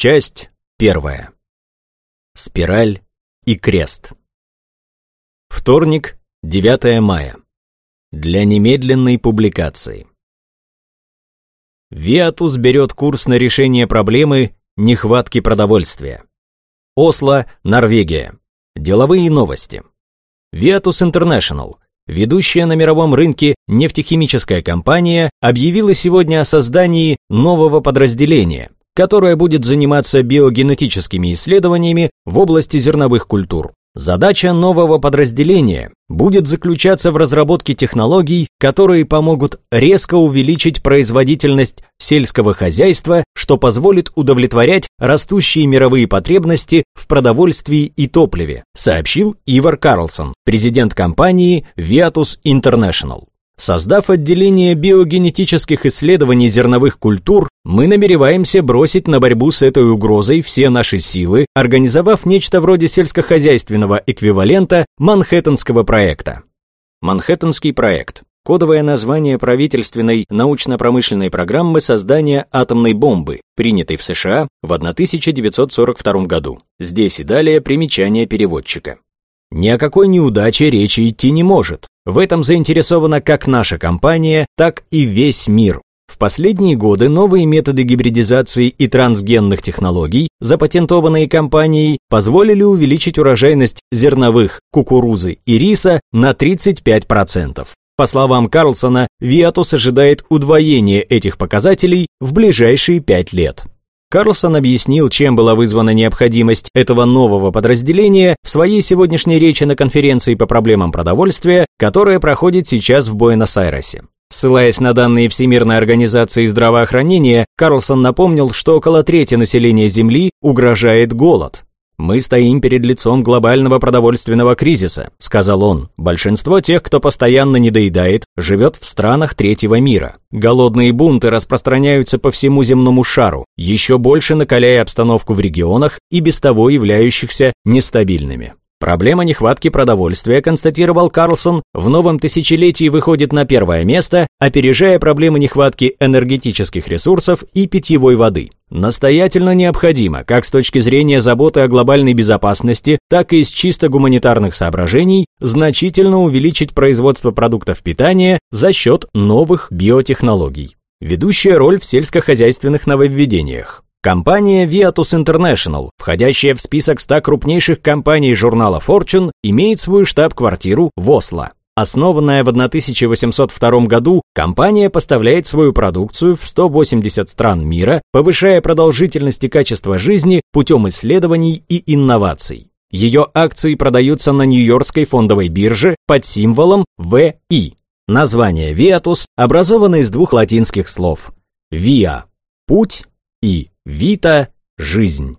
Часть первая. Спираль и крест. Вторник, 9 мая. Для немедленной публикации. Виатус берет курс на решение проблемы нехватки продовольствия. Осло, Норвегия. Деловые новости. Viatus International, ведущая на мировом рынке нефтехимическая компания, объявила сегодня о создании нового подразделения, которое будет заниматься биогенетическими исследованиями в области зерновых культур. Задача нового подразделения будет заключаться в разработке технологий, которые помогут резко увеличить производительность сельского хозяйства, что позволит удовлетворять растущие мировые потребности в продовольствии и топливе, сообщил Ивар Карлсон, президент компании Viatus International. Создав отделение биогенетических исследований зерновых культур, мы намереваемся бросить на борьбу с этой угрозой все наши силы, организовав нечто вроде сельскохозяйственного эквивалента Манхэттенского проекта. Манхэттенский проект – кодовое название правительственной научно-промышленной программы создания атомной бомбы, принятой в США в 1942 году. Здесь и далее примечание переводчика. Ни о какой неудаче речи идти не может. В этом заинтересована как наша компания, так и весь мир. В последние годы новые методы гибридизации и трансгенных технологий, запатентованные компанией, позволили увеличить урожайность зерновых, кукурузы и риса на 35%. По словам Карлсона, Viatus ожидает удвоения этих показателей в ближайшие пять лет. Карлсон объяснил, чем была вызвана необходимость этого нового подразделения в своей сегодняшней речи на конференции по проблемам продовольствия, которая проходит сейчас в Буэнос-Айресе. Ссылаясь на данные Всемирной организации здравоохранения, Карлсон напомнил, что около трети населения Земли угрожает голод. «Мы стоим перед лицом глобального продовольственного кризиса», — сказал он. «Большинство тех, кто постоянно недоедает, живет в странах третьего мира. Голодные бунты распространяются по всему земному шару, еще больше накаляя обстановку в регионах и без того являющихся нестабильными. Проблема нехватки продовольствия, констатировал Карлсон, в новом тысячелетии выходит на первое место, опережая проблемы нехватки энергетических ресурсов и питьевой воды. Настоятельно необходимо, как с точки зрения заботы о глобальной безопасности, так и из чисто гуманитарных соображений, значительно увеличить производство продуктов питания за счет новых биотехнологий. Ведущая роль в сельскохозяйственных нововведениях. Компания Viatus International, входящая в список 100 крупнейших компаний журнала Fortune, имеет свою штаб-квартиру в Осло. Основанная в 1802 году, компания поставляет свою продукцию в 180 стран мира, повышая продолжительность и качество жизни путем исследований и инноваций. Ее акции продаются на Нью-Йоркской фондовой бирже под символом VI. Название Viatus образовано из двух латинских слов «via» – «путь» и Вита – жизнь.